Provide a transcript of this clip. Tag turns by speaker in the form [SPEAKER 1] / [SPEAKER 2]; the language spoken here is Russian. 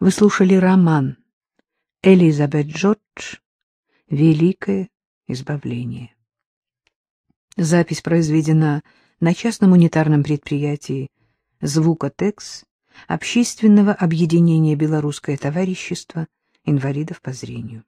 [SPEAKER 1] Вы слушали роман Элизабет Джордж «Великое избавление». Запись произведена на частном унитарном предприятии «Звукотекс» Общественного объединения «Белорусское товарищество инвалидов по зрению».